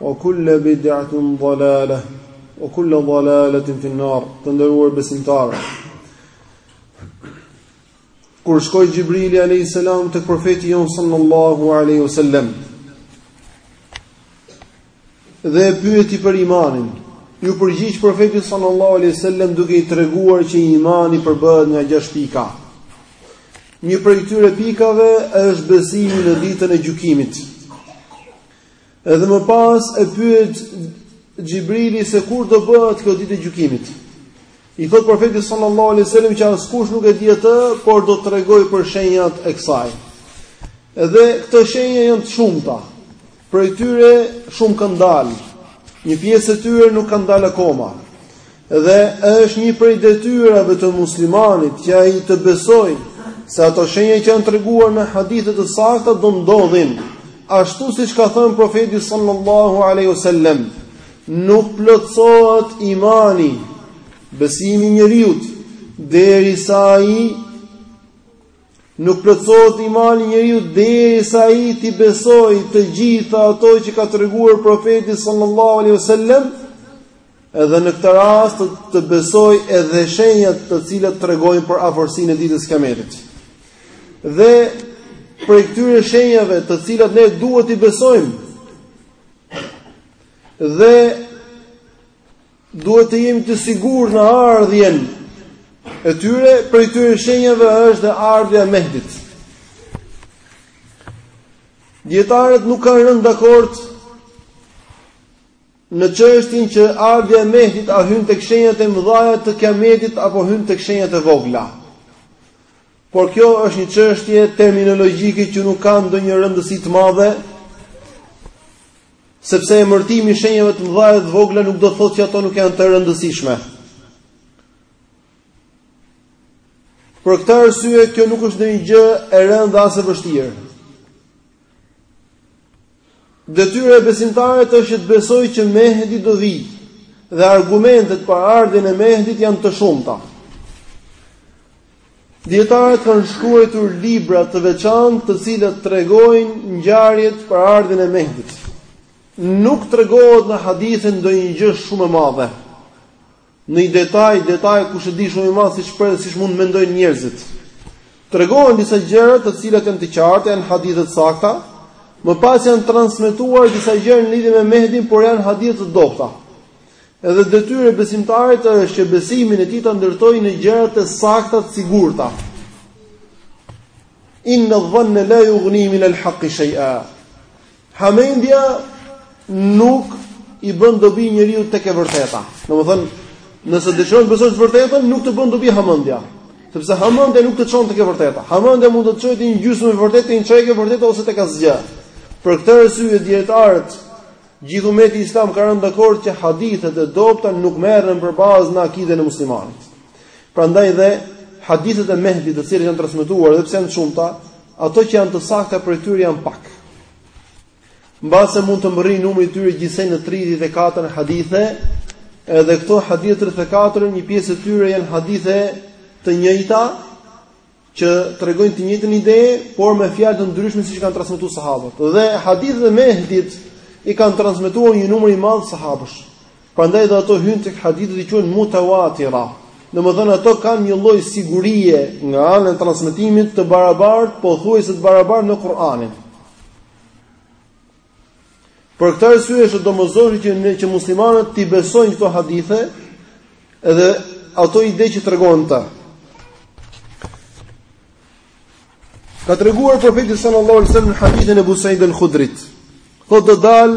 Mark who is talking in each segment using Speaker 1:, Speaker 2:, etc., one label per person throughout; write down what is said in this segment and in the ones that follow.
Speaker 1: Wa kulla bid'atin dalala wa kulla dalalatin fi nar të nderuar besimtarë kur shkoi Xhibrili alayhis salam tek profeti jonë sallallahu alaihi wasallam dhe e pyeti për imanin iu përgjigj profeti sallallahu alaihi wasallam duke i treguar që imani përbëhet nga gjashtë pika një prej këtyre pikave është besimi në ditën e gjykimit Edhe më pas e pyet Xhibrili se kur do bëhet kjo ditë e gjykimit. I thotë profeti sallallahu alaihi wasallam që askush nuk e di atë, por do të tregoj për shenjat e kësaj. Edhe këto shenja janë të shumta. Prej tyre shumë kanë dalë. Një pjesë e tyre nuk kanë dalë akoma. Dhe është një prej detyrave të muslimanit që ai të besojë se ato shenja që janë treguar në hadithe të sakta do ndodhin. Ashtu siç ka thënë profeti sallallahu alaihi wasallam, nuk plotësohet imani, besimi i njeriut derisa ai nuk plotësohet imani i njeriut derisa ai t'i besojë të gjitha ato që ka treguar profeti sallallahu alaihi wasallam Edhe në këtë rast të besojë edhe shenjat të cilat tregojnë për afërsinë e ditës së Kiametit. Dhe prej këtyre shenjave të cilat ne duhet t'i besojmë. Dhe duhet të jemi të sigurt në ardhjen e tyre, prej këtyre shenjave është dhe ardhja e Mehdit. Dijetarët nuk kanë rënë dakord Në çështjen që ardhja e Mehdit a hyn tek shenjat e mëdhaja të Kiametit apo hyn tek shenjat e vogla. Por kjo është një çështje terminologjike që nuk ka ndonjë rëndësi të madhe, sepse emërtimi i shenjave të mëdha dhe të vogla nuk do thotë që ato nuk janë të rëndësishme. Për këtë arsye kjo nuk është ndonjë gjë e rëndë as e vështirë. Detyra e besimtarit është që të besojë që Mehdi do vijë dhe argumentet për ardhjen e Mehdit janë të shumta. Dijetarët kanë shkruar libra të veçantë, të cilët tregojnë ngjarjet për ardhjen e Mehdit. Nuk tregohet në hadithe ndonjë gjë shumë e madhe. Ndonjë detaj, detaj kushedi shumë i madh siç pret, siç mund të mendojnë njerëzit. Tregohen disa gjëra të cilat janë të qarta, janë hadithe të sakta. Më pas janë transmetuar disa gjëra në lidhje me Mehdin, por janë hadithe të dobëta. Edhe detyra e besimtarit është që besimin e tij ta ndërtojë në gjëra të sakta të sigurta. Inna dhanna la yughni min al-haqqi shay'a. Hamendja nuk i bën dobi njeriu tek e vërteta. Domethënë, nëse dëshiron të besosh të vërtetën, nuk të bën dobi hamendja. Sepse hamendja nuk të çon tek e vërteta. Hamendja mund të të çojë te një gjysmë e vërtetë, te një çerek e vërtetë ose tek asgjë. Për këtë arsye dijetarët gjithë umeti islam ka rënë dakord që hadithet e dobëta nuk merren për bazë në akiden e muslimanit. Prandaj dhe hadithet e Mehdi të cilat janë transmetuar edhe pse janë të shumta, Ato që janë të sakta prej tyre janë pak. Mbase mund të mbërrijë numri i tyre gjithsej në tre-katër hadithe, edhe këto hadithe tre-katër, një pjesë e tyre janë hadithe të njëjta që tregojnë të njëjtën ide, por me fjalë të ndryshme siç kanë transmetuar sahabët. Dhe hadithet e Mehdit i kanë transmetuar një numër i madh sahabësh. Prandaj dhe ato hyjnë tek hadithet që quhen mutawatira. Domethënë ato kanë një lloj sigurie nga ana e transmetimit të barabartë, pothuajse të barabartë me Kur'anin. Për këtë arsye është domosdoshmëri që muslimanët t'i besojnë këto hadithe edhe ato ide që tregojnë ato. Ka treguar profeti sallallahu alajhi wasallam në hadithin e Ebu Said al-Khudrit. Thot do dal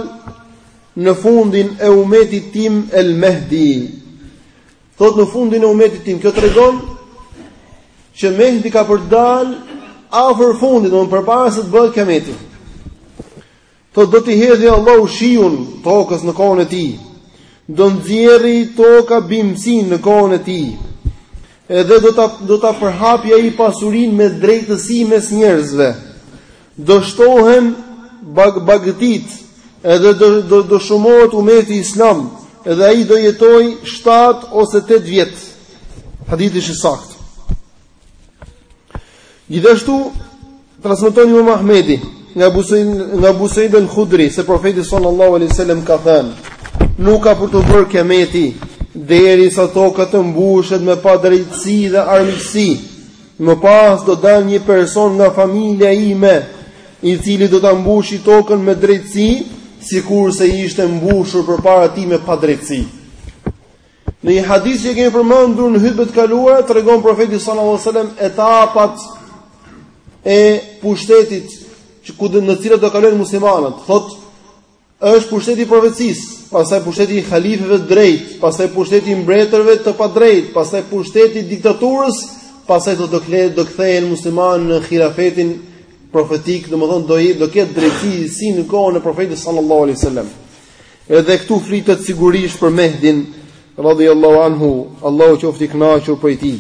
Speaker 1: në fundin e umetit tim El Mehdi. Thot në fundin e umetit tim, kjo tregon që Mehdi ka për të dal afër fundit, domthonë përpara se të bëhet kiameti. Thotë do t'i hedhi Allahu shiun tokës në kohën e tij. Do nxjerri toka bimësinë në kohën e tij. Edhe do ta do ta përhapi ai pasurinë me drejtësi mes njerëzve. Do shtohen bag bagëtitë, edhe do do, do shumohet umeti islam, edhe ai do jetoj 7 ose 8 vjet. Hadithi është i saktë. Gjithashtu Transmeton Imam Ahmedi nga Abu Sa'id nga Abu Sa'id al-Khudri se profeti sallallahu alaihi wasallam ka thënë: Nuk ka për t'u bërë kiameti derisa toka të mbushet me padrejtësi dhe armiqësi. Më pas do dalë një person nga familja ime, i cili do ta mbushi tokën me drejtësi, sikurse ishte mbushur përpara tij me padrejtësi. Në një hadith që e kemi përmendur në hutbet e kaluara tregon profeti sallallahu alajhi wasallam etapat e pushtetit që ku në të cilat do kalojnë muslimanët. Thot është pushteti i profecisë, pastaj pushteti i halifeve të drejtë, pastaj pushteti i mbretërve të padrejtë, pastaj pushteti i diktaturës, pastaj do të kthehet do kthehen muslimanët në hilafetin profetik, domethënë do i do ketë drejtësi si në kohën e profetit sallallahu alajhi wasallam. Edhe këtu flitet sigurisht për Mehdin, radhiyallahu anhu, Allahu qoftë i kënaqur prej tij.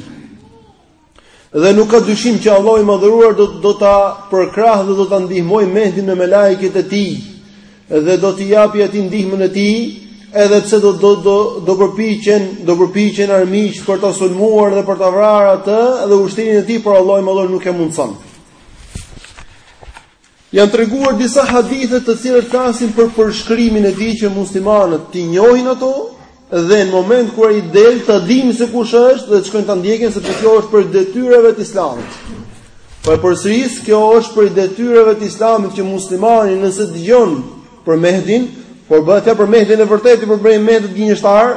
Speaker 1: Dhe nuk ka dyshim që Allahu i madhëruar do do ta përkrah dhe do ta ndihmojë Mehdin me melajket e tij dhe do t'i japi atij ndihmën e tij, edhe pse do do do do përpiqen, do përpiqen armiq për ta sulmuar dhe për ta vrarë atë dhe ushtërinë e tij, por Allahu i madhëruar nuk ua mundson. Janë treguar disa hadithe të cilat flasin për përshkrimin e tij që muslimanët t'i njohin ato dhe në moment kur ai del ta dinë se kush është dhe të shkojnë ta ndjekin sepse kjo është prej detyrave të Islamit. Po e përsëris, kjo është prej detyrave të Islamit që muslimani nëse dëgjon për Mehdin, por bëhet fjalë për Mehdin e vërtetë, për Mehdin e gënjeshtar,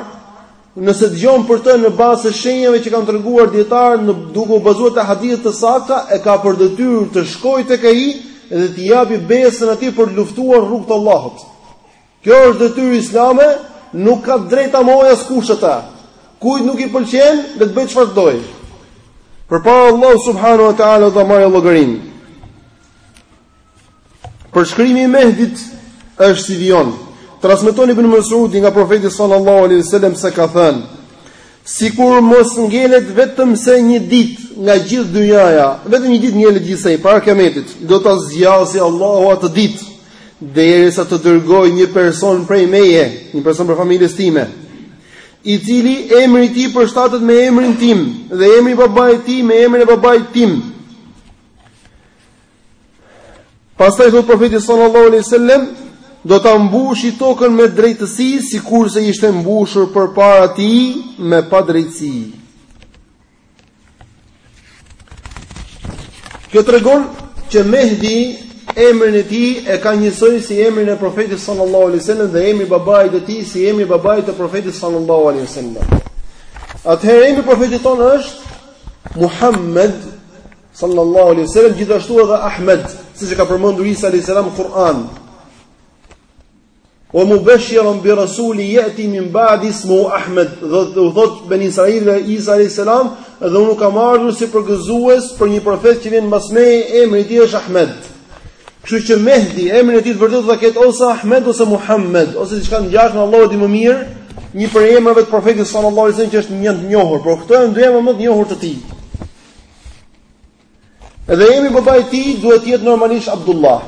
Speaker 1: Nëse dëgjon për të në bazë të shenjave që kanë treguar dijetarët duke u bazuar te hadithe të sakta, e ka për detyrë të shkojë tek ai dhe t'i japi besën atij për të luftuar në rrugë të Allahut. Kjo është detyrë islame, nuk ka drejt ta mohojë askush atë. Kujt nuk i pëlqen, le të bëj çfarë të dojë. Përpara Allahu subhanahu wa taala do ta marrë llogarinë. Përshkrimi i Mehdit është si vijon. Transmeton Ibn Mas'udi nga profeti sallallahu alaihi wasallam se ka thënë: Sikur mos ngelet vetëm se një ditë nga gjithë dynjaja, vetëm një ditë ngelet gjithsej para kiametit, do ta zgjasë Allahu atë ditë derisa të dërgoj një person prej meje, një person prej familjes time, i cili emri i tij përshtatet me emrin tim dhe emri i babait tij me emrin e babait tim. Pastaj thot profeti sallallahu alaihi wasallam do ta mbushi tokën me drejtësi sikurse ishte mbushur përpara tij me padrejtësi. Kjo tregon që Mehdi emrin e tij e ka njësoj si emrin e profetit sallallahu alaihi wasallam dhe emri i babait të tij si emri i babait të profetit sallallahu alaihi wasallam. Atëherë emri i profetit tonë është Muhammed sallallahu alaihi wasallam gjithashtu edhe Ahmed siç e ka përmendur Isa alaihi salam në Kur'an wa mubashiran bi rasulin yati min ba'di ismuhu Ahmed u thotë beni Israil Isa alaihi salam dhe unë kam ardhur si përgëzues për një profet që vjen mbas meje emri i tij është Ahmed kështu që Mehdi emrin e tij të vërtetë do ta ketë ose Ahmed ose Muhammed ose diçka të ngjashme Allahu e di më mirë një prej emrave të profetit sallallahu alaihi wasallam që janë të njohur por këto janë dy emra më të njohur të tij Edhe emri babait tij, duhet të jetë normalisht Abdullah.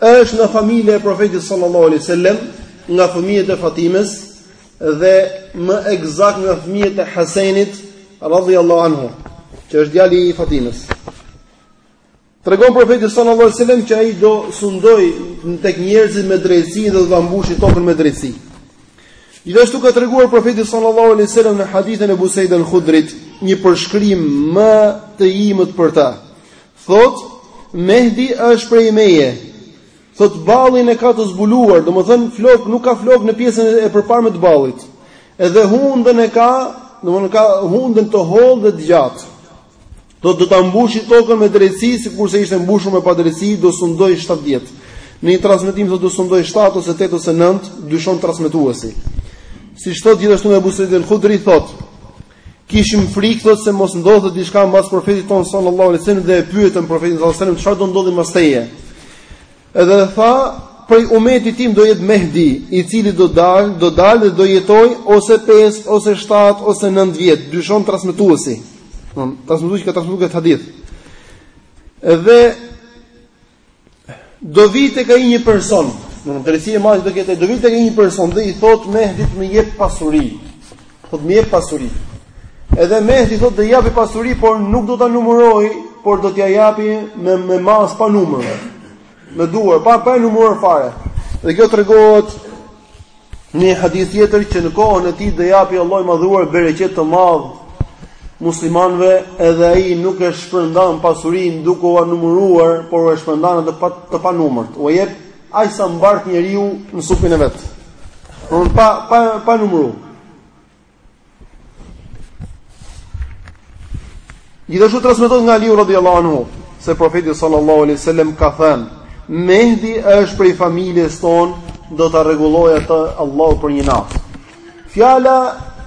Speaker 1: Është nga familja e Profetit sallallahu alaihi wasallam, nga fëmijët e Fatimes dhe më ekzakt nga fëmijët e Hasenit radhiyallahu anhu, që është djali i Fatimes. Tregon profeti sallallahu alajhi wasallam që ai do sundoj tek njerëzit me drejtësi dhe do ta mbushë tokën me drejtësi. Gjithashtu ka treguar profeti sallallahu alajhi wasallam në hadithin e Ebu Said al-Khudrit një përshkrim më të imët për ta. Thot Mehdi është prej meje. Thot ballin e ka të zbuluar, domethën flok nuk ka flok në pjesën e përparme të ballit. Edhe hundën e ka, domethën ka hundën të hollë dhe të gjatë. Do do ta mbushi tokën me drejtësi sikurse ishte mbushur me padrejtësi, do sundoj 7 vjet. Në një transmetim thotë do sundoj 7 ose 8 ose 9, dyshon transmetuesi. Siç thot gjithashtu Ebu Said al-Khudri thot Kishim frikë thot se mos ndodhte diçka mbas profetit ton sallallahu alaihi wasallam dhe e pyetëm profetin sallallahu alaihi wasallam çfarë do ndodhi mbas teje. Edhe tha, prej umetit tim do jetë Mehdi, i cili do dalë, do dalë dhe do jetojë ose 5 ose 7 ose 9 vjet, dyshon transmetuesi. Domethënë transmetuesi që ka transmetuar këtë hadith. Edhe do vij tek ai një person, në drejtësi e madhe do ketë, do vij tek ai një person dhe i thotë Mehdit më jep pasuri. Po më jep pasuri. Edhe Mehdi thotë do i japi pasuri, por nuk do ta numëroj, por do t'ia japi me me mas pa numër. Me duar, pa ia numëruar fare. Dhe kjo tregohet në një hadith tjetër që në kohën e tij do japi Allahu i madhëruar bereqet të madh muslimanëve, edhe ai nuk e shpërndan pasurinë duke ua numëruar, por ua shpërndan edhe pa të pa numër. Ua jep Aq sa mbart njeriu në supin e vet. Por pa pa pa numëru. Gjithashtu transmetohet nga Aliu radhiyallahu anhu se profeti sallallahu alaihi wasallam ka thënë: "Mehdi është prej familjes ton, do ta rregulloj atë Allahu për një natë." Fjala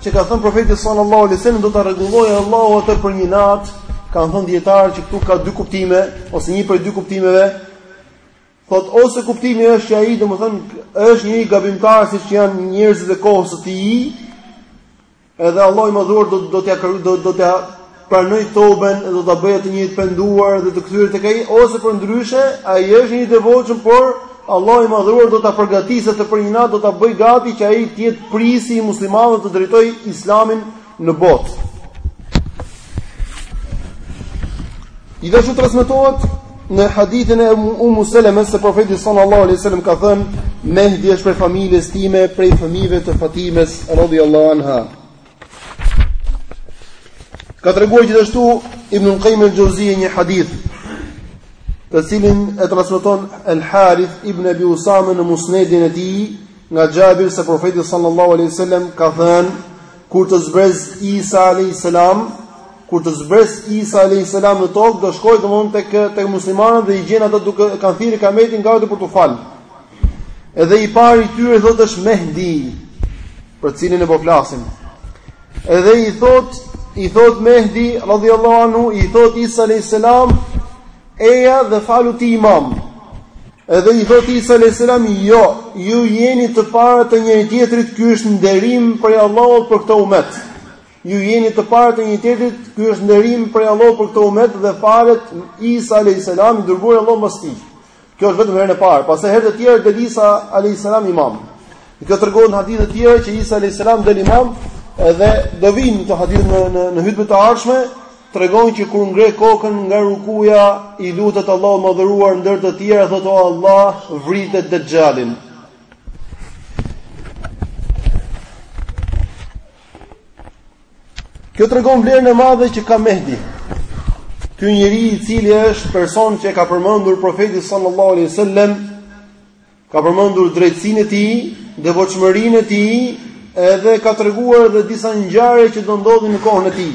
Speaker 1: që ka thënë profeti sallallahu alaihi wasallam do ta rregulloj Allahu atë për një natë, kanë thënë dijetarët që këtu ka dy kuptime ose një prej dy kuptimeve. Thot ose kuptimi është që ai domethënë është një gabimtar siç janë njerëzit e kohës së tij. Edhe Allahu i madhëruar do do t'ia do do t'ia pranoj toben dhe do ta bëjë atë një të penduar dhe të kthyer tek ai ose përndryshe ai është një i devotshëm por Allahu i madhëruar do ta përgatisë atë për një natë do ta bëj gati që ai të jetë prijsi i muslimanëve të drejtojë islamin në botë. Gjithashtu transmetohet në hadithin e Umu Selemes se profeti sallallahu alaihi sallam ka thënë Mehdi është prej familjes time prej fëmijve të Fatimes radhiyallahu anha. Ka treguar gjithashtu Ibnul Kajim el Xheuzije një hadith të cilin e transmeton El Harith ibn Abi Usame në musnedin e tij nga Xhabir se profeti sallallahu alaihi sallam ka thënë Kur të zbres Isa alayhis salam, kur të zbres Isa alayhis salam në tokë, do shkojë domthonë tek tek muslimanët dhe i gjen ata duke kanë thirrë ikametin gati për t'u fal. Edhe i pari i tyre thotë është Mehdi, për të cilin po flasim. Edhe i thotë i thotë Mehdi radhiyallahu anhu, i thotë Isa alayhis salam, Eja dhe falu ti imam. Edhe i thotë Isa alayhis salam, "Jo, ju jeni të parët e njëri-tjetrit, ky është nderim prej Allahut për këtë umet." Ju jeni të parët e njëri-tjetrit, ky është nderim prej Allahut për këtë umet dhe falet Isa alayhis salam, i dërguari i Allahut mbas tij. Kjo është vetëm herën e parë, pastaj herë të tjera del Isa alayhis salam imam. Kjo tregohet në hadithe të tjera që Isa alayhis salam del imam, edhe do vinë këto hadithe në në, në hutbën e ardhshme, Tregon që kur ngre kokën nga rukuja, i lutet Allahut të Madhëruar ndër të tjera thotë o Allah, vrite Dexhalin. Kjo tregon vlerën e madhe që ka Mehdi. Ky njeri i cili është person që e ka përmendur profeti sallallahu alaihi wasallam Ka përmendur drejtësinë e tij, devotshmërinë e tij, edhe ka treguar edhe disa ngjarje që do ndodhin në kohën e tij.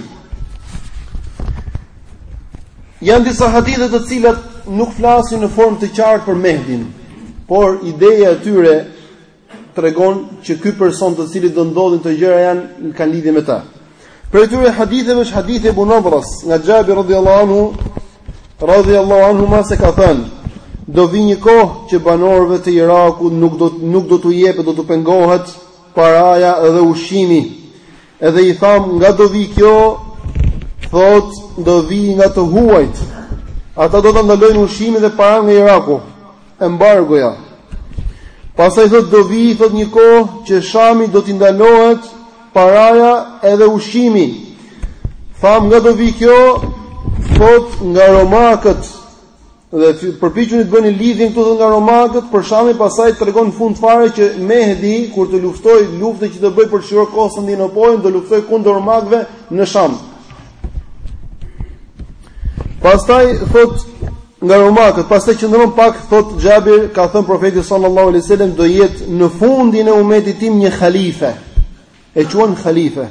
Speaker 1: Janë disa hadithe të cilat nuk flasin në formë të qartë për Mehdin, por ideja e tyre tregon që ky person të cilit do ndodhin këto gjëra janë kanë lidhje me të. Prej këtyre haditheve është hadithi i Ebu Nadras, nga Xhabir radhiyallahu anhu, radhiyallahu anhuma se ka thënë, do vi një kohë që banorëve të Irakut nuk do nuk do t'u jepet, do t'u pengohet paraja dhe ushqimi. Edhe i tham, nga do vi kjo? Thot, do vi nga të huajt. Ata do ta ndalojnë ushqimin dhe paranë nga Iraku. embargoja. Pastaj thot do vi thot një kohë që Shamit do t'i ndalohet paraja edhe ushqimi. Tham nga do vi kjo thot nga romakët dhe përpiquni të bëni lidhjen këtu thot nga romakët për Shamin pastaj tregon në fund fare që Mehdi kur të luftoj luftën që do bëj për të çliruar Konstandinopojën do luftoj kundër romakëve në Sham. Pastaj thot nga romakët, pastaj qëndron pak, thot Xhabir, ka thënë profeti sallallahu alaihi wasallam do jetë në fundin e umetit tim një halife. E quan halife.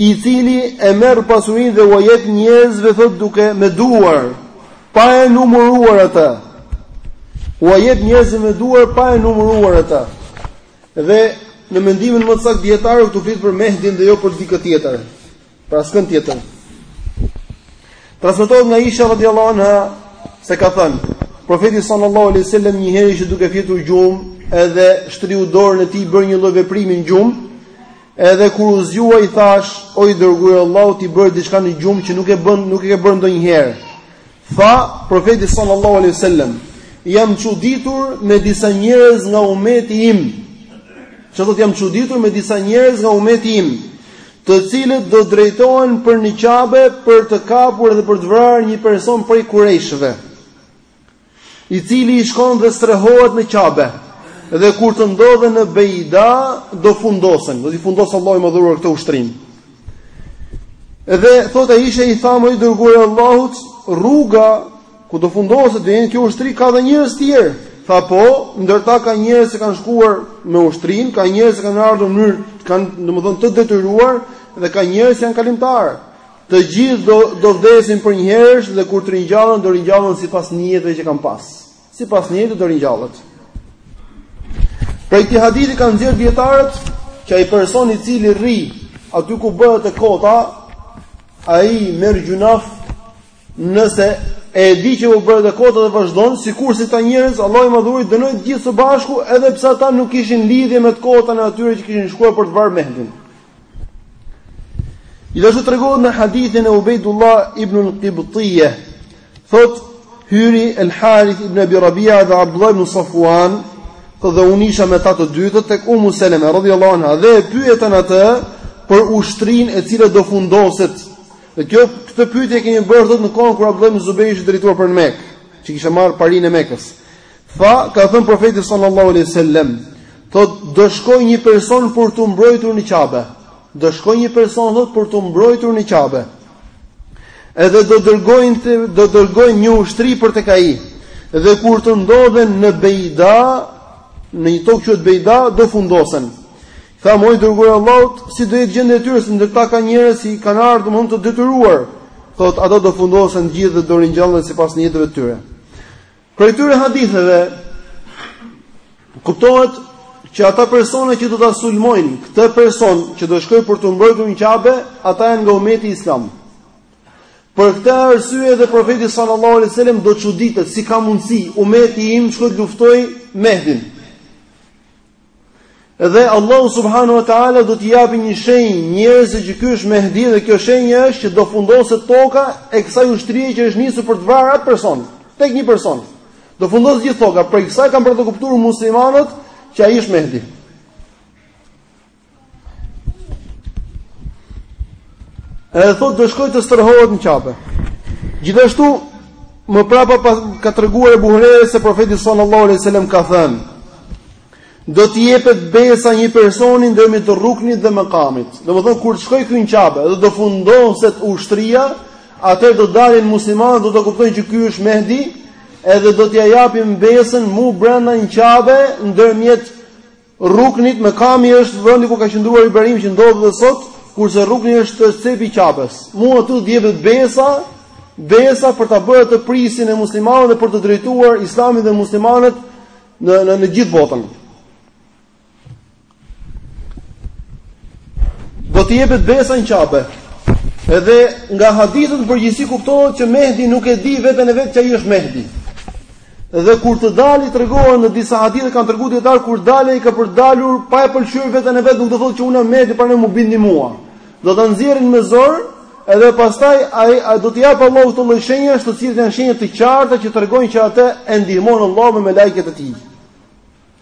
Speaker 1: I cili e merr pasurinë dhe ua jep njerëzve thot duke me duar, pa e numëruar atë. Ua jep njerëzve me duar pa e numëruar atë. Dhe në mendimin më të saktë të dijetarëve këtu flet për Mehdin dhe jo për dikë tjetër. Prapë shkon tjetër. Transmetohet nga Aisha radiallahu anha se ka thënë, profeti sallallahu alaihi wasallam një herë ishte duke fjetur gjumë, edhe shtriu dorën e tij bën një lloj veprimi në gjumë, edhe kur u zgjua i thashë, o i dërguari i Allahut ti bëre diçka në gjumë që nuk e bën, nuk e ke bërë ndonjëherë. Tha profeti sallallahu alaihi wasallam, jam çuditur me disa njerëz nga umeti im. Thotë jam çuditur me disa njerëz nga umeti im? të cilët do drejtohen për në qabe për të kapur dhe për të vrarë një person prej kurejshëve, i cili i shkon dhe strehohet në qabe, dhe kur të ndodhen në bejda, do fundosen, do t'i fundosë Allahu i madhëruar këtë ushtri. Dhe thotë Aishe i thamë o i dërguar i Allahut, rruga Ku do fundoset do jenë kjo ushtri ka dhe njerëz të tjerë. Tha po, ndër ta ka njerëz që kanë shkuar me ushtrinë, ka njerëz që kanë ardhur në mënyrë, kanë domethënë të detyruar dhe ka njerëz që janë kalimtarë. Të gjithë do do vdesin për një herësh dhe kur të ringjallen do ringjallen sipas nijeteve që kanë pas. Sipas nijeteve do ringjallet. Prej këtij hadithi kanë nxjerr dijetarët që ai person i cili rri aty ku bëhet e kota, ai merr gjynah Nëse e di që bëhet e kota dhe vazhdon, sikurse këta njerëz, Allahu i madhëruar i dënoi të gjithë së bashku, edhe pse ata nuk kishin lidhje me të kotën e atyre që kishin shkuar për të vrarë Mehdin. Gjithashtu tregohet në hadithin e Ubejdullah ibn al-Qibtije, thot, hyri el Harith ibn Abi Rabia dhe Abdullah ibn Safuan, thot dhe unë isha me ta të dy, thot tek umu seleme, radhjallahu anha, dhe e pyetën atë për ushtrinë e cila do fundoset, Dhe kjo këtë pyetje kemi bërë thotë në kohën kur Abdullah ibn Zubair ishte drejtuar për në Mekë, që kishte marrë parinë e Mekës. Tha, ka thënë profeti sallallahu alaihi wasallam, thotë do shkojë një person për t'u mbrojtur në Qabe. Do shkojë një person thotë për t'u mbrojtur në Qabe. Edhe do dërgojnë të, do dërgojnë një ushtri për tek ai. Dhe kur të ndodhen në Bejda, në një tokë që quhet Bejda, do fundosen. Thamë, o i dërguari i Allahut, si do jetë gjendja e tyre se ndër ta ka njerëz që i kanë ardhur domethënë të detyruar? Thotë, ata do fundosen të gjithë dhe do ringjallen sipas nijeteve të tyre. Prej këtyre haditheve kuptohet që ata persona që do ta sulmojnë këtë person që do shkojë për t'u mbrojtur në qabe, ata janë nga ummeti islam. Për këtë arsye edhe profeti sallallahu alajhi wasallam do çuditet si ka mundsi ummeti im të luftojë Mehdin. Dhe Allahu subhanahu wa taala do t'i japë një shenjë njerëzve që ky është Mehdi dhe kjo shenjë është që do fundoset toka e kësaj ushtrie që është nisur për të vrarë atë person, tek një person. Do fundoset gjithë toka, prej kësaj kanë për të kuptuar muslimanët që ai është Mehdi. Edhe thotë do shkojë të strehohet në Qabe. Gjithashtu më prapa pas, ka treguar e Buhariu se profeti sallallahu alejhi dhe sellem ka thënë: Do të jepet besa një personi ndërmjet rruknit dhe mekamit. Domethënë kur të shkojë ky në Qabe dhe do fundoset ushtria, atëherë do dalin muslimanët do ta kuptojnë që ky është Mehdi, edhe do t'ia japim besën mu brenda në Qabe ndërmjet Rruknit, mekami është vendi ku ka qëndruar Ibrahimi që ndodhet edhe sot, kurse Rrukni është cepi i Qabes. Mu aty do të jepet besa, besa për ta bërë atë prijësin e muslimanëve dhe për të drejtuar Islamin dhe muslimanët në në, në gjithë botën. Do të jepet besa në Qabe. Edhe nga hadithet përgjithësisht kuptohet që Mehdi nuk e di veten e vet që ai është Mehdi. Dhe kur të dali tregohen në disa hadithe kanë treguar dijetarët kur dalë ai ka për dalur pa e pëlqyer veten e vet nuk do thotë që unë jam Mehdi pra m'u bindni mua. Do ta nxjerrin me zor edhe pastaj ai a do t'i japë Allahu këto lloj shenjash të cilët janë shenja të qarta që tregojnë që atë e ndihmon Allahu me melaiket e tij.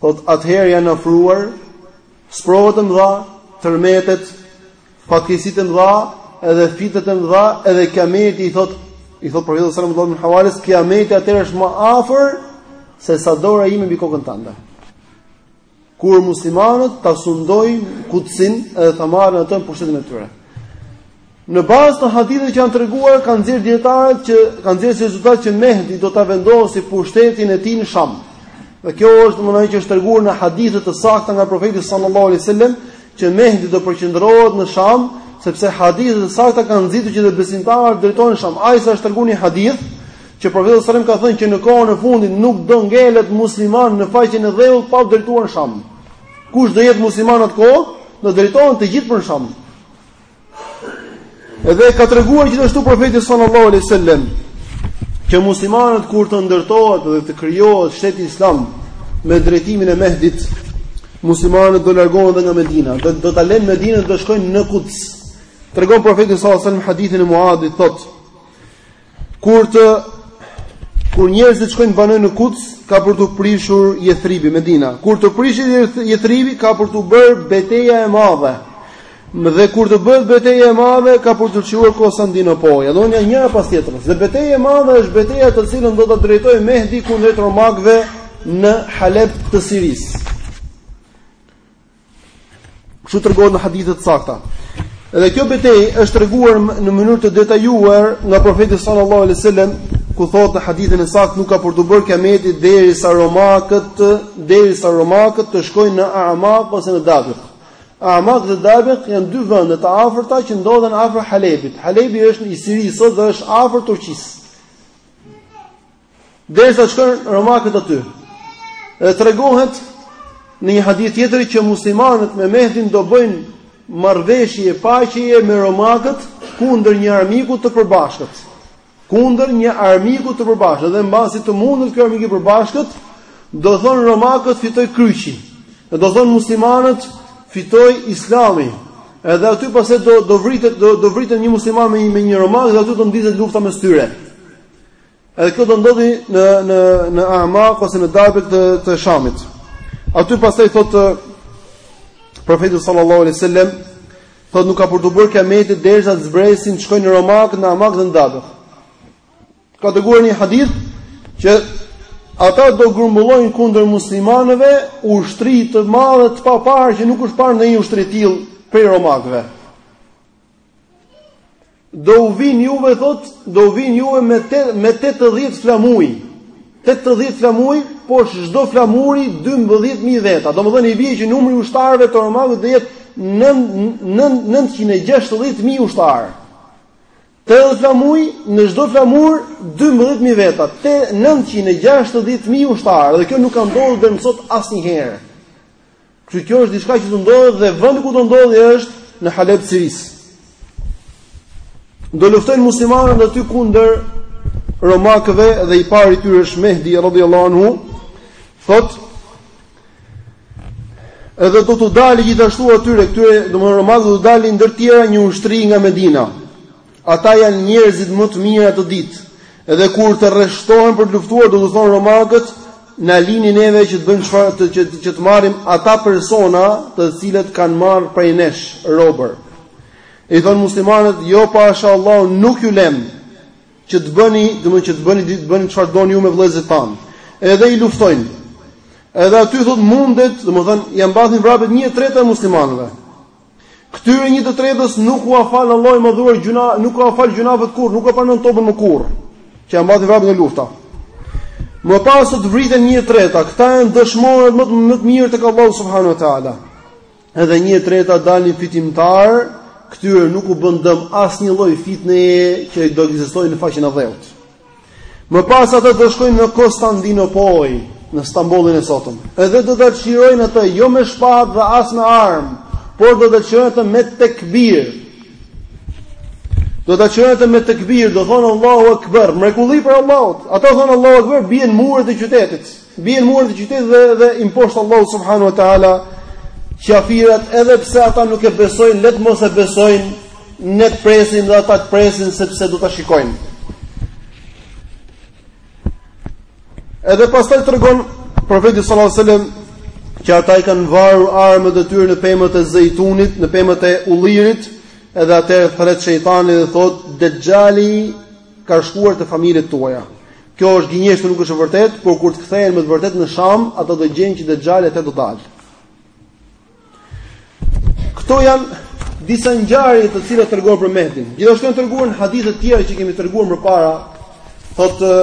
Speaker 1: Thotë atëherë janë afruar sprovat e mëdha, tërmetet, fatkeqësitë e mëdha, edhe fitnet e mëdha, edhe kiameti i thotë i thotë profeti sallallahu alaihi wasallam Abdullah ibn Havales kiameti atëherë është më afër se sa dora ime mbi kokën tënde. Kur muslimanët ta sundojnë Kudsin edhe ta marrin atë në pushtetin e tyre. Në bazë të haditheve që janë treguar kanë nxjerrë dijetarët që kanë nxjerrë si rezultat që Mehdi do ta vendosë pushtetin e tij në Sham. Dhe kjo është domethënë ajo që është treguar në hadithe të sakta nga profeti sallallahu alaihi wasallam që Mehdi do përqendrohet në Sham, sepse hadithe të sakta kanë nxitur që besimtarët të drejtohen në Sham. Aq sa është treguar në hadith që profeti sallallahu alaihi wasallam ka thënë që në kohën e fundit nuk do ngelet musliman në faqen e dheut pa u drejtuar në Sham. Kush do jetë musliman atë kohë, do drejtohen të gjithë për në Sham. Edhe ka treguar gjithashtu profeti sallallahu alaihi wasallam që muslimanët kur të ndërtohet dhe të krijohet shteti islam me drejtimin e Mehdit, muslimanët do largohen dhe nga Medina, do do ta lënë Medinën dhe do shkojnë në Kuds. Tregon profeti sallallahu alaihi wasallam hadithin e Muadhit thotë Kur të kur njerëzit shkojnë banojnë në Kuds, ka për t'u prishur Jethribi Medina. Kur të prishet Jethribi ka për t'u bërë beteja e madhe. Dhe kur të bëhet beteja e madhe ka për t'u çliruar Konstantinopoja. Domethënë njëra pas tjetrës. Dhe beteja e madhe është beteja të cilën do ta drejtojë Mehdi kundrejt romakëve në Halep të Sirisë. Kështu tregohet në hadithe të sakta. Edhe kjo betejë është treguar në mënyrë të detajuar nga profeti sallallahu alaihi wasallam, ku thotë në hadithin e saktë nuk ka për t'u bërë kiameti derisa romakët, derisa romakët të shkojnë në Amaq ose në Dabiq. Amaq dhe Dabiq janë dy vende të afërta që ndodhen afër Halebit. Halebi është në Siri sot dhe është afër Turqisë. Derisa shkojnë romakët aty. Dhe tregohet në një hadith tjetër që muslimanët me Mehdin do bëjnë marrëveshje paqeje me romakët kundër një armiku të përbashkët. Kundër një armiku të përbashkët dhe mbasi të mundet ky armik i përbashkët, do thonë romakët fitoi kryqi. Dhe do thonë muslimanët fitoi Islami. Edhe aty pastaj do do vritet do do vriten një musliman me një me një romak dhe aty do ndizet lufta mes tyre. Edhe kjo do ndodhi në në në Amaq ose në Dabek të, të Shamit. Aty pastaj thotë Profeti sallallahu alaihi wasallam thotë nuk ka për t'u bërë kiameti derisa të zbresin të shkojnë në Romak, në Amak dhe në Dabek. Ka treguar një hadith që ata do grumbullojnë kundër muslimanëve ushtri të madhe të paparë që nuk është parë ndonjë ushtri e tillë prej Romakëve. Do u vijnë juve thotë, do u vijnë juve me te, me 80 flamuj. 80 flamuj, poshtë çdo flamuri 12000 veta. Domethënë i bie që numri i ushtarëve të Romakëve do jetë 960000 ushtarë. 80 flamuj, në çdo flamur 12000 veta, te 960000 ushtarë. Dhe kjo nuk ka ndodhur deri më sot asnjëherë. Kështu që kjo është diçka që do ndodhë dhe vendi ku do ndodhi është në Halep të Sirisë. Do luftojnë muslimanët aty kundër romakëve dhe i pari i tyre është Mehdi radhiyallahu anhu. Thot Edhe do t'u dalë gjithashtu atyre këtyre, domethënë romakët do t'u dali ndër tjera një ushtri nga Medina. Ata janë njerëzit më të mirë atë ditë. Dhe kur të rreshtohen për të luftuar, do t'u thonë romakët, na lini neve që të bëjmë çfarë të që, që të marrim ata persona të cilët kanë marrë prej nesh robër. I thon muslimanët, jo pasha Allahun nuk ju lem që të bëni, domethënë që të bëni të bëni çfarë të doni ju me vëllezërit tanë. Edhe i luftojnë. Edhe aty thot mundet, domthon ia mbathin vrapit 1/3 e muslimanëve. Këtyre një të tretës nuk ua fal Allahu i madhëruar gjuna, nuk ua fal gjynahet kurr, nuk ua pranon tobën më kurr. Që ia mbathin vrapit nga lufta. Më pas do të vriten një e treta, këta janë dëshmorët më të më të mirë tek Allahu subhanahu wa taala. Edhe një e treta dalin fitimtar, këtyre nuk u bën dëm asnjë lloj fitneje që do të ekzistojë në faqen e dheut. Më pas ata do shkojnë në Kostandinopojë, në Stambollin e sotëm. Edhe do ta çlirojnë atë jo me shpatë dhe as me armë, por do ta çlirojnë atë me tekbir. Do ta çlirojnë atë me tekbir, do thonë Allahu Akbar, mrekulli prej Allahut. Ata thonë Allahu Akbar, bien muret e qytetit. Bien muret e qytetit dhe dhe i mposht Allahu subhanahu wa taala qafirët edhe pse ata nuk e besojnë, le të mos e besojnë, ne të presim dhe ata të presin sepse do ta shikojnë. Edhe pastaj tregon profeti sallallahu alajhi wasallam që ata i kanë varur armët e tyre në pemët e zejtunit, në pemët e ullirit, edhe atëherë thërret shejtani dhe thotë Dexhali ka shkuar te familjet tuaja. Kjo është gënjeshtër, nuk është e vërtetë, por kur të kthehen me të vërtetë në Sham, ata do gjejnë që Dexhali atëherë do dalë. Këto janë disa ngjarje të cilat tregojnë për Mehdin. Gjithashtu janë treguar në hadithe të tjera që kemi treguar më parë, thotë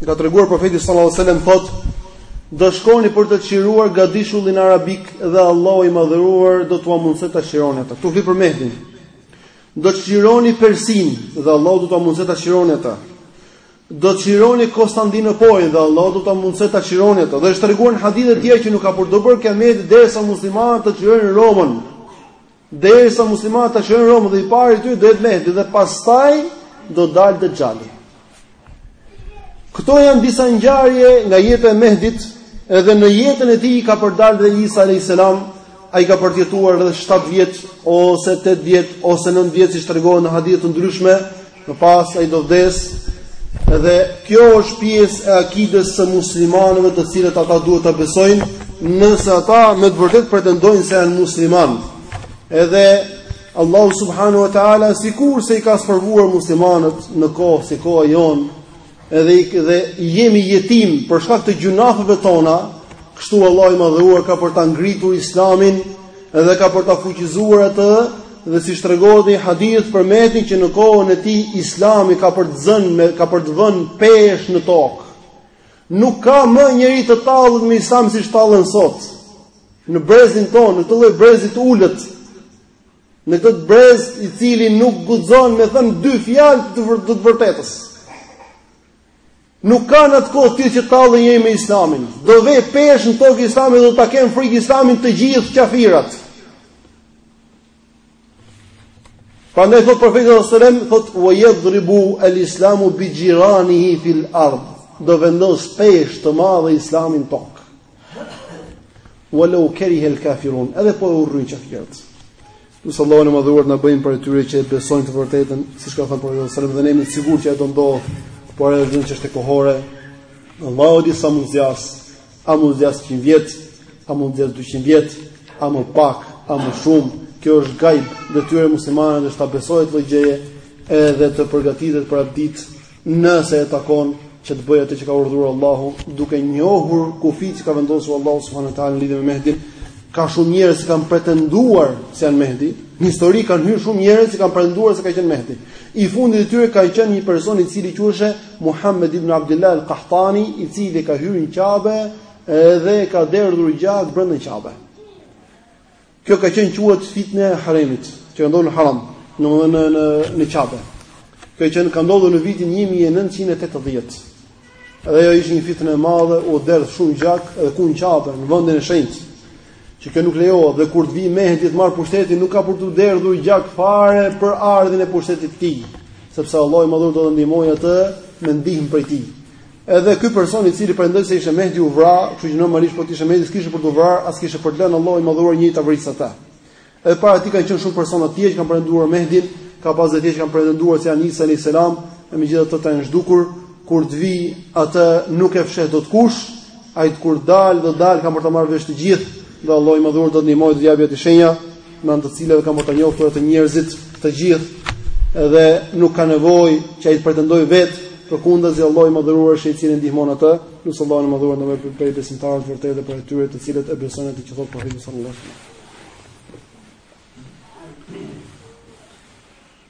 Speaker 1: na ka treguar profeti sallallahu alajhi wasallam thotë do shkoni për të çliruar gadishullin arabik dhe Allahu i madhëruar do t'ua mundësojë ta çlironi atë. Tu fol për Mehdin. Do të çlironi Persinë dhe Allahu do t'ua mundësojë ta çlironi atë. do të çlironi Kostandinopojën dhe Allahu do ta mundësojë ta çlironi atë. Dhe është treguar në hadithe të tjera që nuk ka për të bërë kiameti derisa muslimanët të çlirojnë Romën. Derisa muslimanët të çlirojnë Romën dhe i pari aty do jetë Mehdiu dhe pastaj do dalë Dexhali. Këto janë disa ngjarje nga jeta e Mehdit, edhe në jetën e tij ka për të dalë dhe Isa alayhis salam, ai ka për të jetuar edhe 7 vjet ose 8 vjet ose 9 vjet siç tregohet në hadithe të ndryshme Më pas ai do vdesë dhe kjo është pjesë e akides së muslimanëve të cilën ata duhet ta besojnë nëse ata me të vërtetë pretendojnë se janë muslimanë. Edhe Allahu subhanahu wa taala sikur se i ka sprovuar muslimanët në kohë si koha jonë Edhe i dhe i jemi jetimë për shkak të gjynafeve tona, kështu Allahu i madhëruar ka për ta ngritur Islamin dhe ka për ta fuqizuar atë dhe siç tregohet në hadith për Mehdin që në kohën e tij islami ka për të zënë me ka për të vënë peshë në tokë. Nuk ka më njeri të tallet me islamin siç tallen sot. Në brezin tonë, në këtë lloj brezi të ulët, Në këtë brez i cili nuk guxon me thënë dy fjalë të të, të, të vërtetës. Nuk ka në atë kohë të tij që të tallet njeri me islamin. Do vejë peshë në tokë islami dhe do ta kenë frikë islamin të gjithë qafirët. Prandaj thotë profeti alejhi selam, thotë, ue jedribu el islamu bi xhiranihi fil ard, do vendosë peshë të madhe islami në tokë. Wa law kariha al-kafirun, edhe po e urrejnë qafirët. Lusim Allahun e madhëruar të na bëjë prej atyre që e besojnë të vërtetën, siç ka thënë profeti sallallahu alajhi wasallam, dhe ne jemi të sigurt që ajo do ndodh, por edhe vjen çështë kohore. Allahu di sa mund zgjas, a mund zgjas 100 vjet, a mund zgjas 200 vjet, a më pak, a më shumë, kjo është gajb, detyrë e muslimanit është ta besojë këtë gjë edhe të përgatitet për atë ditë nëse e takon që të bëjë atë që ka urdhëruar Allahu, duke njohur kufijtë që ka vendosur Allahu subhanahu wa taala në lidhje me Mehdin, ka shumë njerëz që kanë pretenduar se janë Mehdi, në histori kanë hyrë shumë njerëz që kanë pretenduar se ka qenë Mehdi. I fundit i tyre ka qenë një person i cili quhej Muhammed ibn Abdullah al-Qahtani, i cili ka hyrë në Qabe edhe ka derdhur gjak brenda në Qabe. Kjo ka qenë quhet fitne e haremit, që ka ndodhur në Haram, domethënë në në në Qabe. Kjo që ka ndodhur në vitin 1980. Edhe ajo ishte një fitnë e madhe, u derdh shumë gjak edhe ku në Qabe, në vendin e shenjtë. Që kjo nuk lejohet dhe kur të vijë Mehdiu të marrë pushtetin, nuk ka për t'u derdhur gjak fare për ardhjen e pushtetit të tij, sepse Allahu i madhëruar do ta ndihmojë atë me ndihmë prej tij. Edhe ky person i cili pretendoi se ishte Mehdi u vra, kështu që normalisht po të ishte Mehdi s'kishte për t'u vrarë, as kishte për të lënë Allahu i madhëruar njeri ta vriste atë. Edhe para tij kanë qenë shumë persona të tjerë që kanë pretenduar Mehdin, ka pas edhe të tjerë që kanë pretenduar se janë Isa alayhis salam, e megjithatë ata janë zhdukur, kur të vijë atë nuk e fsheh dot kush, ai kur të dalë do dalë kanë për ta marrë vesh të gjithë, dhe Allahu i madhëruar do ta ndihmojë dhe japë atij shenja. me anë të cilave kanë për ta njohur atë njerëzit të gjithë dhe nuk ka nevojë që ai të pretendojë vetë përkundazi Allahu i madhëruar është ai i cili e ndihmon atë, lusim Allahun e madhëruar të na bëjë prej besimtarëve të vërtetë dhe prej atyre të cilët e besojnë atë që thotë profeti sallallahu alajhi wasallam.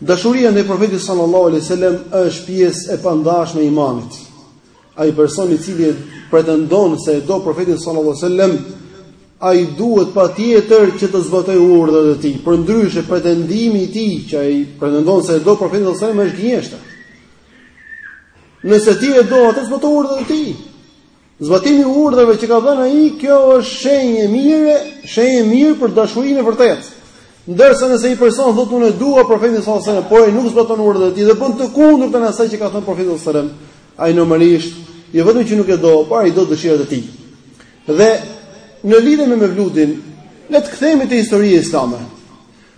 Speaker 1: Dashuria ndaj Profetit sallallahu alaihi wasallam është pjesë e pandashme e imanit. Ai person i cili pretendon se e do Profetin sallallahu alaihi wasallam, ai duhet patjetër që të zbatojë urdhrat e tij. Përndryshe pretendimi i tij që ai pretendon se e do Profetin sallallahu alaihi wasallam është gënjeshtër. Nëse ti e do atë, zbatoji urdhrat e tij. Zbatimi i urdhrave që ka dhënë ai, kjo është shenjë e mirë, shenjë e mirë për dashurinë e vërtetë. Ndërsa nëse një person thotë unë e dua profetin sallallahu alajhi wasallam, por ai nuk zbaton urdhrat e tij dhe bën të kundërtën e asaj që ka thënë profeti sallallahu alajhi wasallam, ai normalisht jo vetëm që nuk e do, por ai do dëshirat e tij. Dhe në lidhje me Mevludin, le të kthehemi te historia islame.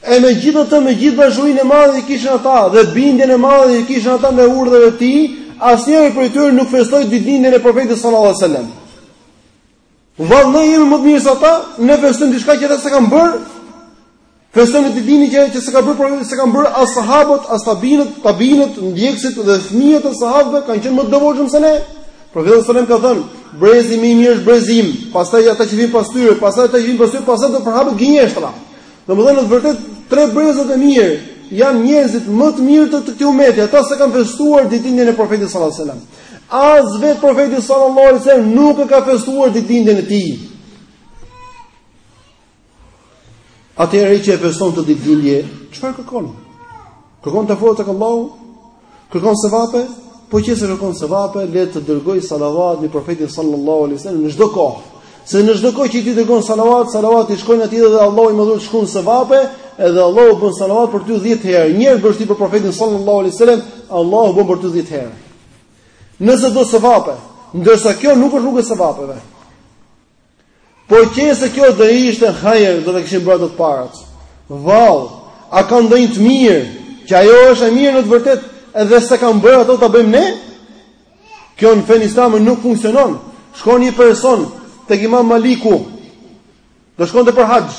Speaker 1: E megjithatë, me gjithë dashurinë e madhe që kishin ata dhe bindjen e madhe që kishin ata ndaj urdhrave të tij, asnjëri prej tyre nuk festoi ditëlindjen e profetit sallallahu alajhi wasallam. Vallë ne jemi më të mirë se ata, ne festojmë diçka që ata s'e kanë bërë. Festojmë ditën që që s'e kanë bërë, por s'e kanë bërë as sahabët, as tabiinët, tabiinët, ndjekësit dhe fëmijët e sahabëve kanë qenë më të devotshëm se ne. Profeti sallallahu alajhi wasallam ka thënë, "Brezi më i mirë është brezi im, pastaj ata që vijnë pas tyre, pastaj ata që vijnë pas tyre, pastaj do përhapet gënjeshtra." Domethënë në të vërtetë tre brezat e mirë janë njerëzit më të mirë të këtij umeti, ata s'e kanë festuar ditëlindjen e profetit sallallahu alajhi wasallam. As vetë profeti sallallahu alajhi wasallam nuk e ka festuar ditëlindjen e tij. Atëherë që e feston këtë ditëlindje, çfarë kërkon? Kërkon të afrohet tek Allahu, kërkon sevape, po që se kërkon sevape, le të dërgojë salavat në profetin sallallahu alaihi wasallam në çdo kohë. Se në çdo kohë që ti dërgon salavat, salavatet i shkojnë atij dhe Allahu i madhëruar shkruan sevape, edhe Allahu bën salavat për ty 10 herë. Njëherë bësh ti për profetin sallallahu alaihi wasallam, Allahu bën për ty 10 herë. Nëse do sevape, ndërsa kjo nuk është rrugë e sevapeve. Po qe se kjo do ishte hajër, do ta kishin bërë ata të parët. Vallë, a ka ndonjë të mirë që ajo është e mirë në të vërtetë, edhe s'e kanë bërë ata ta bëjmë ne? Kjo në fenë islame nuk funksionon. Shkon një person tek Imam Maliku. Do shkonte për haxh.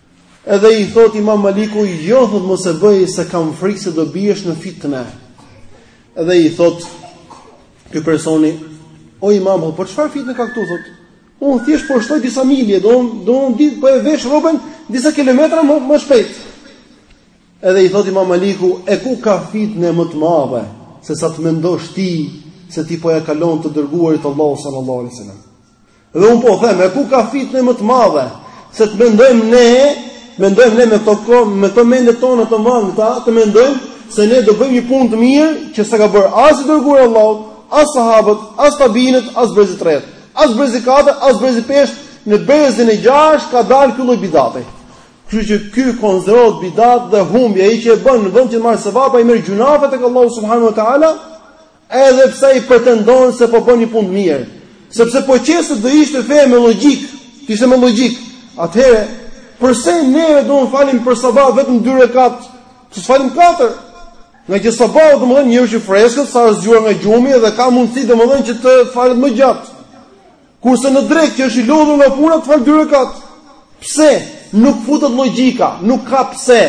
Speaker 1: Edhe i thotë Imam Maliku, jo thotë mos e bëj se kam frikë se do biesh në fitne. Edhe i thotë ky personi, o Imam, po çfarë fitne ka këtu thotë? Unë thjesht po shtoj disa milje, do do un ditë po e vesh rrobën disa kilometra më më shpejt. Edhe i thotë Imam Maliku, e ku ka fitne më të madhe se sa të mendosh ti se ti po ia kalon të dërguarit të Allahut sallallahu alaihi wasallam. Dhe unë po them, e ku ka fitne më të madhe, se të mendojmë ne, mendojmë ne me këto kohë, me këto mendjet tona të mangëta, të mendojmë se ne do bëjmë një punë të mirë që s'e ka bërë as i dërguari i Allahut, as sahabët, as tabiinët, as brezi i tretë, as brezi i katërt, as brezi i pestë, në brezin e gjashtë ka dalë ky lloj bidati. Kështu që ky konsiderohet bidat dhe humbje, ai që e bën në vend që të marrë sevap, ai merr gjynahe tek Allahu subhanahu wa taala, Edhe pse ai pretendon se po bën një punë të mirë, sepse po qe se do ishte feja me logjikë, të ishte me logjikë. Atëherë, përse neve do të falim për sabah vetëm dy rekate, pse të mos falim katër? Ngaqë sabahu domethënë njeriu është i freskët, sa është zgjuar nga gjumi dhe ka mundësi domethënë që të falet më gjatë. Kurse në drekë që është i lodhur nga puna të falë dy rekate. Pse? Nuk futet logjika, nuk ka pse.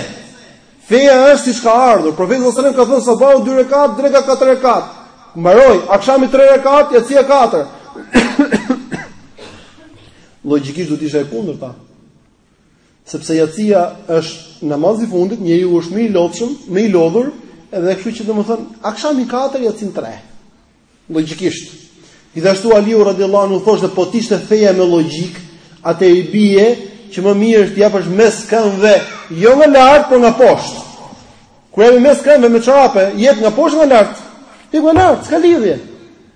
Speaker 1: Feja është siç ka ardhur. Profeti sallallahu alajhi wasallam ka thënë sabahu dy rekat, dreka katër rekat. Mbaroi, akshami tre rekat, jacia katër. Logjikisht do të ishte e kundërta. Sepse jacia është namazi i fundit, njeriu është më i lodhshëm, më i lodhur, edhe kështu që domethënë akshami katër, jacin tre. Logjikisht. Gjithashtu Aliu radhiyallahu anhu thoshte po të ishte feja me logjikë, atëherë i bie që më mirë është të japësh mes'h këmbëve, jo nga lart, por nga poshtë. Kur jep mes'h këmbëve me çorape, jep nga poshtë nga lart. Jep nga lart, s'ka lidhje.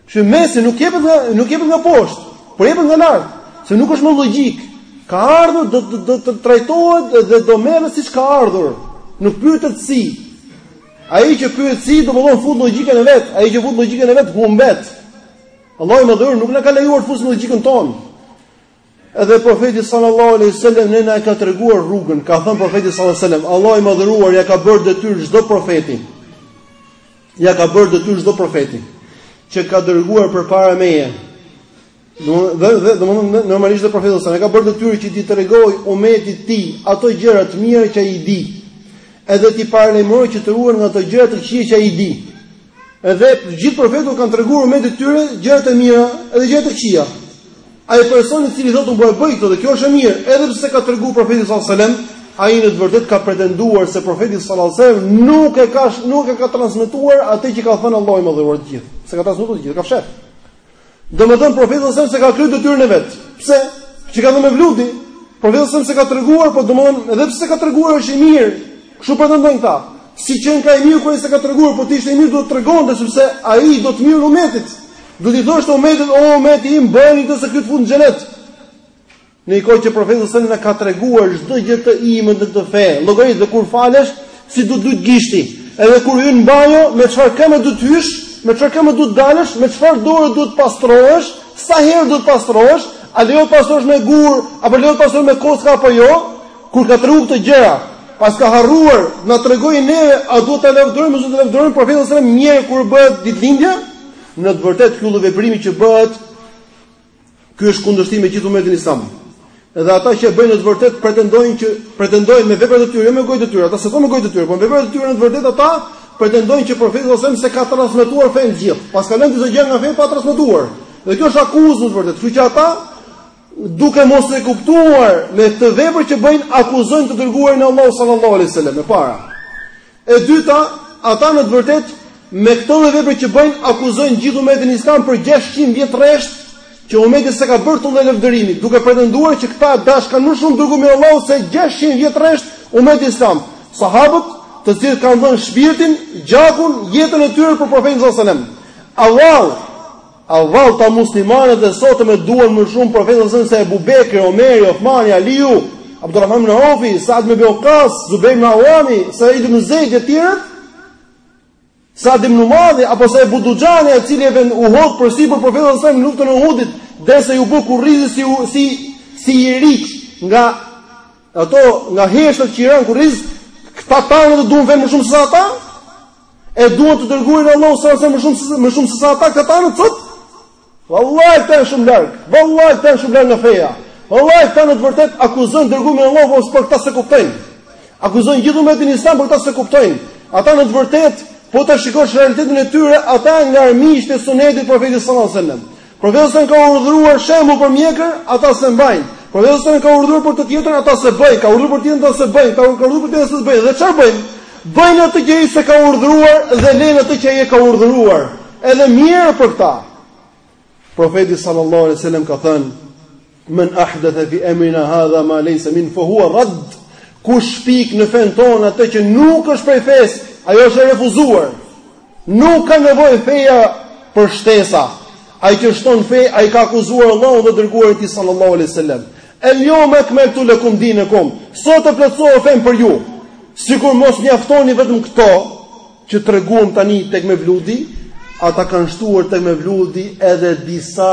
Speaker 1: Kështu mes'hi nuk jepet nga nuk jepet nga poshtë, por jepet nga lart, se nuk është me logjikë. Ka ardhur do të do të trajtohet dhe do merret siç ka ardhur. Nuk pyetet si. Ai që pyet si, domethënë fut logjikën e vet, ai që fut logjikën e vet humbet. Allahu i madhëruar nuk na ka lejuar të fusim logjikën tonë. Edhe profeti sallallahu alaihi wasallam ne na ka treguar rrugën, ka thënë profeti sallallahu alaihi wasallam, Allahu i madhëruar ia ka bërë detyrë çdo profeti. Ia ka bërë detyrë çdo profeti që ka dërguar përpara meje. Dhe dhe domethënë normalisht dhe profetit ia ka bërë detyrë që t'i tregojë umetit tij ato gjëra të mira që ai i di. Edhe t'i paralajmërojë që të ruhen nga ato gjëra të këqija që ai i di. Edhe të gjithë profetët kanë treguar umetit tyre gjëra të mira edhe gjëra të këqija. Ai person i cili thotë unë bëj bëj këtë dhe kjo është e mirë, edhe pse s'e ka treguar profeti sallallahu alajhi wasallam, ai në të vërtetë ka pretenduar se profeti sallallahu alajhi wasallam nuk e ka nuk e ka transmetuar atë që ka thënë Allahu i madhëruar të gjithë. S'e ka transmetuar të gjithë, ka fshehur. Domethënë profeti sallallahu alajhi wasallam s'e ka kryer detyrën e vet. Pse? Që ka dhe mevludi. Profeti sallallahu s'e ka treguar, po domethënë edhe pse s'e ka treguar është i mirë. Kështu pretendojnë këta. Si qenka i mirë kur ai s'e ka treguar, po të ishte i mirë duhet të tregonte sepse ai do të mirën umetit. Do t'i thoshte umetit, o umeti im bëni këtë se ky të fut në xhenet. Në një kohë që profeti sallallahu alajhi wasallam na ka treguar çdo gjë të imët në këtë fe, llogarit dhe kur falesh, si duhet luajt gishti, edhe kur hyn në banjo, me çfarë këmbë duhet të hysh, me çfarë këmbë duhet dalësh, me çfarë dore duhet pastrohesh, sa herë duhet pastrohesh, a lejohet pastrohesh me gur, apo lejohet pastrohesh me kocka apo jo? Kur ka treguar këto gjëra, paska harruar na tregojë ne a duhet ta lavdërojmë ose s'duhet ta lavdërojmë profetin sallallahu alajhi wasallam mirë kur bëhet ditëlindja? Në të vërtetë ky lloj veprimi që bëhet Ky është kundërshtim me gjithë umetin islam. Edhe ata që e bëjnë në të vërtetë pretendojnë që pretendojnë me veprat e tyre, jo me gojë të tyre, ata s'e thonë me gojë të tyre, por me veprat e tyre në të vërtetë ata pretendojnë që profeti sallallahu alajhi wasallam s'e ka transmetuar fenë gjithë. Paska lënë disa gjëra nga feja pa transmetuar. Dhe kjo është akuzë në të vërtetë. Kështu që ata duke mos e kuptuar me këtë vepër që bëjnë, akuzojnë të dërguarin e Allahut sallallahu alajhi wasallam e para. E dyta, ata në të vërtetë me këto lloj vepre që bëjnë akuzojnë gjithë umetin islam për 600 vjet rresht që umeti s'e ka bërë tullë lëvdërimit, duke pretenduar që këta e dashkan më shumë të dërguarin e Allahut se 600 vjet rresht umeti islam. Sahabët, të cilët kanë dhënë shpirtin, gjakun, jetën e tyre për profetin sallallahu alajhi wasallam. Allahu A vallë këta muslimanët e sotëm e duan më shumë profetin sallallahu alajhi wasallam se Abu Bekri, Omeri, Uthmani, Aliu, Abdulrahman ibn Aufi, Sa'd ibn Waqqas, Zubair ibn Awami, Sa'id ibn Zaid e tjerë. Sa'd ibn Muadh apo se Abu Dujani, i cili e vend u hodh përsipër profetit sallallahu alajhi wasallam në luftën e Uhudit, derisa iu bë kurrizi si si si iriq nga ato nga heshtat që i ranë kurriz, këta tani e duan vend më shumë se sa ata. E duan të dërguarin e Allahut sallallahu alajhi wasallam më shumë se sa ata këta tani thotë. Wallahi këta janë shumë larg. Wallahi këta janë shumë larg nga feja. Wallahi këta në të vërtet akuzojnë të dërguarin e Allahut por këta s'e kuptojnë. Akuzojnë gjithë umetin islam por këta s'e kuptojnë. Ata në të vërtet po ta shikosh realitetin e tyre, ata janë nga armiqtë e sunetit të profetit sallallahu alajhi wasallam. Profeti sallallahu alaihi wasallam ka urdhëruar shembull për mjekër, ata s'e mbajnë. Profeti sallallahu alaihi wasallam ka urdhëruar për të tjetrën, ata s'e bëjnë. Ka urdhëruar për të tjetrën, ata s'e bëjnë. Ka urdhëruar për të tjetrën, ata s'e bëjnë. Dhe çfarë bëjnë? Bëjnë atë që ai s'e ka urdhëruar dhe lënë atë që ai e ka urdhëruar. Edhe mjerë për këta. Profeti sallallahu alaihi wasallam ka thënë, Men ahdatha fi amrina hadha ma laysa min fa huwa rad. Kush shpik në fenë tonë atë që nuk është prej fesë, ajo është e refuzuar. Nuk ka nevojë feja për shtesa. Ai që shton fe, ai ka akuzuar Allahun dhe të dërguarin e tij sallallahu alaihi wasallam. El yawma akmaltu lakum dinakum. Sot e plotësova fenë për ju. Sikur mos mjaftonin vetëm këto që treguam tani tek Mevludi, ata kanë shtuar tek Mevludi edhe disa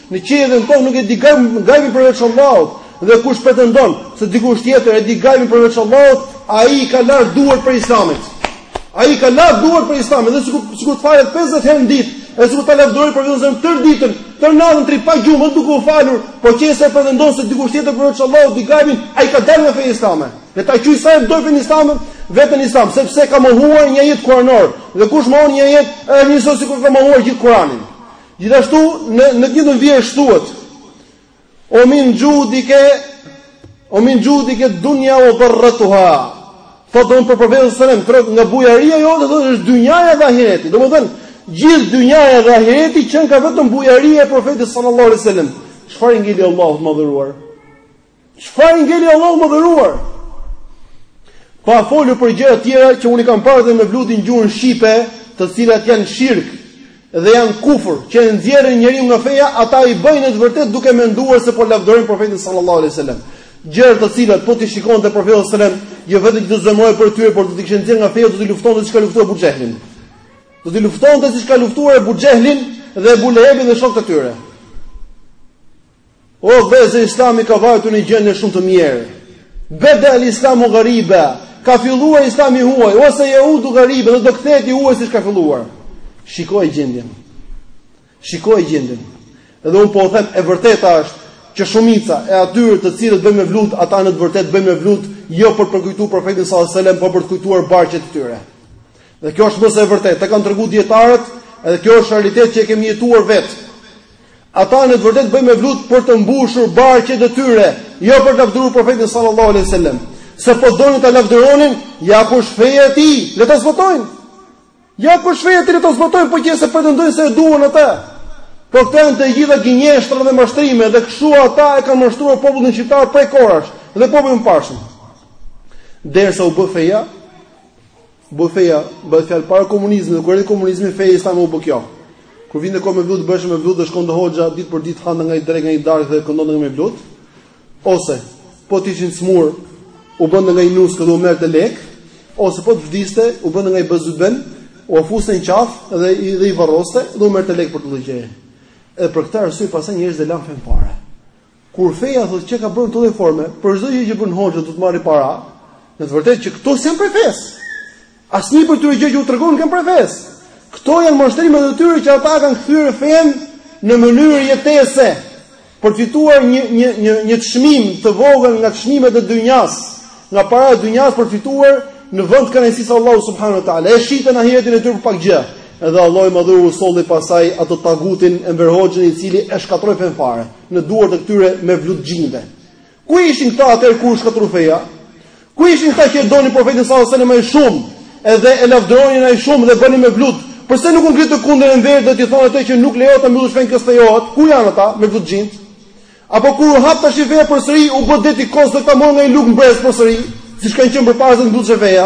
Speaker 1: Në qiell dhe në tokë nuk e di gajbin përveç Allahut, dhe kush pretendon se dikush tjetër e di gajbin përveç Allahut, ai ka larë duart prej Islamit. Ai ka larë duart prej Islamit, dhe sikur sikur të falet 50 herë në ditë, e sikur ta lavdërojë profetin tërë ditën, tërë natën të rrijë pa gjumë duke u falur, po qëse pretendon se dikush tjetër përveç Allahut di gajbin, ai ka dalë nga feja islame. Le ta quajë sa të dojë fenë islame, veten islam, sepse ka mohuar një ajet kuranor, dhe kush mohon një ajet, ai njësoj sikur ka mohuar gjithë Kur'anin. Gjithashtu në të njëjtën vjershë thuhet O min judike O min judike dunya wa darratuha. Po thotë për profetin sallallahu alajhi wasallam, nga bujaria jote thotë është dynjaja dhe ahireti. Domethënë, gjithë dynjaja dhe ahireti qënka vetëm bujaria e profetit sallallahu alajhi wasallam. Çfarë i ngeli Allahut të madhëruar? Çfarë ngeli Allahut të madhëruar? Pa folur për gjëra të tjera që unë kam parë në mevludin në gjuhën shqipe, të cilat janë shirk dhe janë kufër, që e nxjerrin njeriu nga feja, ata i bëjnë në të vërtetë duke menduar se po lavdërojnë profetin sallallahu alaihi wasallam. Gjëra të cilat po t'i shikonte profeti sallallahu alaihi wasallam, jo vetëm që do zemërohej prej tyre, por do t'i kishte nxjerrë nga feja, do t'i luftonte siç ka luftuar Ebu Xhehlin. Do t'i luftonte siç ka luftuar Ebu Xhehlin dhe Ebu Lehebin dhe shokët e tyre. O vëllezër Islami ka vajtur në gjendje shumë të mirë. Beda el Islamu ghariba, ka filluar Islami i huaj ue se jeudu ghariba dhe do kthehet i huaj siç ka filluar. Shikoje gjendjen. Shikoje gjendjen. Edhe unë po u them e vërteta është që shumica e atyre të cilët bëjnë mevlud, ata në të vërtetë bëjnë mevlud jo për të përkujtuar profetin sallallahu alajhi wasallam, por për të kujtuar barqet e tyre. Dhe kjo është më se e vërtetë, të kanë tregu dijetarët, edhe kjo është realitet që e kemi jetuar vetë. Ata në të vërtetë bëjnë mevlud për të mbushur barqet e tyre, jo për të lavdëruar profetin sallallahu alai sallam. Se po donin ta lavdëronin, ja ku është feja e tij, le ta zbatojnë. Ja ku është feja e tij, le ta zbatojnë, po që se pretendojnë se e duan atë. Po këto janë të gjitha gënjeshtra dhe mashtrime, dhe kështu ata e kanë mashtruar popullin shqiptar prej kohërash, dhe popujt e mëparshëm. Derisa u bë feja, Bëhet feja, bëhet fjalë para komunizmit, kur erdhi komunizmi feja islame u bë kjo. Kur vinte koha e mevludit, bëheshin mevlud dhe shkonte hoxha ditë për ditë hante nga një drekë nga një darkë dhe këndonte mevlud. Ose po të ishin sëmurë, u bënte nga një nuskë dhe u merrte lek, ose po të vdiste, u bënte nga një bazubend, ua fuste në qafë dhe i dhe i varroste dhe u merrte lek për çdo lloj gjëje. Edhe për këtë arsye pastaj njerëzit e lanë fenë fare. Kur feja thotë qenka bërë në këtë lloj forme, për çdo gjë që bën hoxha do të marrë para, në të vërtetë që këto s'janë prej fesë. Asnjë prej këtyre gjërave që u tregova nuk janë prej fesë. Këto janë mashtrime të tyre që ata kanë kthyer fenë në mënyrë jetese për të fituar një një një një çmim të vogël nga çmimet e dynjasë, nga paraja e dynjasë për të fituar në vend të kënaqësisë së Allahut subhanahu wa taala. E shitën ahiretin e tyre për pak gjë. Edhe Allahu i madhëruar solli pastaj atë tagutin Enver Hoxhën i cili e shkatërroi fenë fare. në duart e këtyre mevludxhinjve. Ku ishin këta atëherë kur u shkatërrua feja? Ku ishin këta që e donin profetin sallallahu alajhi wasallam aq shumë, edhe e lavdëronin aq shumë dhe bënin mevlud? Përse nuk u ngritën kundër Enverit dhe t'i thonë atij që nuk lejohet ta mbyllësh fenë kjo s'të lejohet? Ku janë ata mevludxhinjtë? Apo kur u hap tashi feja përsëri u bë deti kos dhe këta morën nga një lugë në brez përsëri, siç kanë qenë përpara se të mbylleshe feja?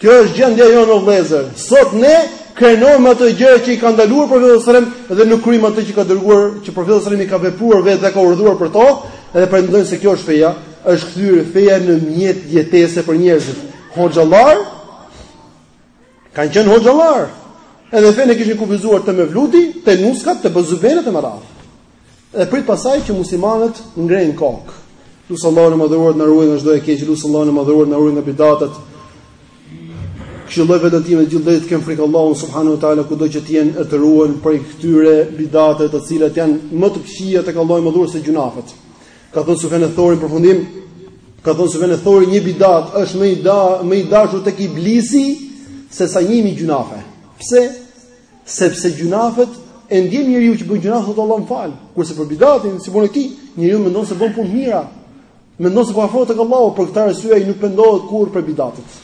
Speaker 1: Kjo është gjendja jonë o vëllezër. Sot ne kremtojmë ato gjëra që i ka ndaluar profeti sallallahu alajhi wasallam dhe nuk kryejmë ato që ka dërguar, që profeti sallallahu alajhi wasallam i ka vepruar vetë dhe ka urdhëruar për to, dhe pretendojnë se kjo është feja, është kthyer feja në mjet jetese për njerëzit. Hoxhallar kanë qenë hoxhallar. Edhe fenë e kishin kufizuar te mevludi, te nuskat, te bazubendet e me radhë. Dhe prit pasaj që muslimanët ngrenë kokë. Lus Allahun e madhëruar të na ruajë nga çdo e keqe, lus Allahun e madhëruar të na ruajë nga bidatet, këshilloj veten time dhe gjithë ve të kemi frikë Allahun subhanahu wa taala kudo që të jemi e të ruhemi prej këtyre bidateve të cilat janë më të këqija tek Allahu i madhëruar se gjynahet. Ka thënë Sufjan Theuri në përfundim, ka thënë Sufjan Theuri një bidat është më i da më i dashur tek iblisi se sa 1000 gjynahe. Pse? Sepse gjynahet e ndjen njeriu që bën gjynah thotë Allah më fal. Kurse për bidatin, si puna e këtij, njeriu mendon se bën punë të mira. Mendon se po afrohet tek Allahu, për këtë arsye ai nuk pendohet kurrë për bidatet.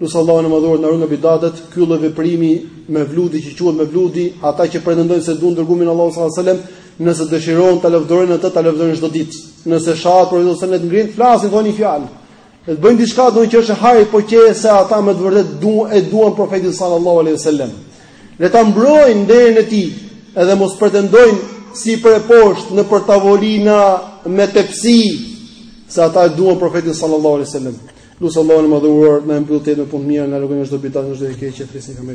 Speaker 1: Lus Allahun e madhëruar na ruajtë nga bidatet, ky lloj veprimi mevludi që quhet mevludi, ata që pretendojnë se duan të dërguarin e Allahut sallallahu alajhi wasallam, nëse dëshirojnë ta lavdërojnë atë, ta lavdërojnë çdo ditë. Nëse shahet, për të të ngrihen, të flasin ndonjë fjalë. Të bëjnë diçka domethënë që është hajër, po qe se ata me të vërtetë duan e duan profetin sallallahu alaihi wasallam. Le ta mbrojnë nderin e tij, edhe mos pretendojnë sipër e poshtë nëpër tavolina me tepsi se ata e duan profetin sallallahu alaihi wasallam. Lus Allahun e madhëruar, na e mbylltë me punë të mira, na ruajtë nga çdo bidat, çdo e keqe, flisni kamë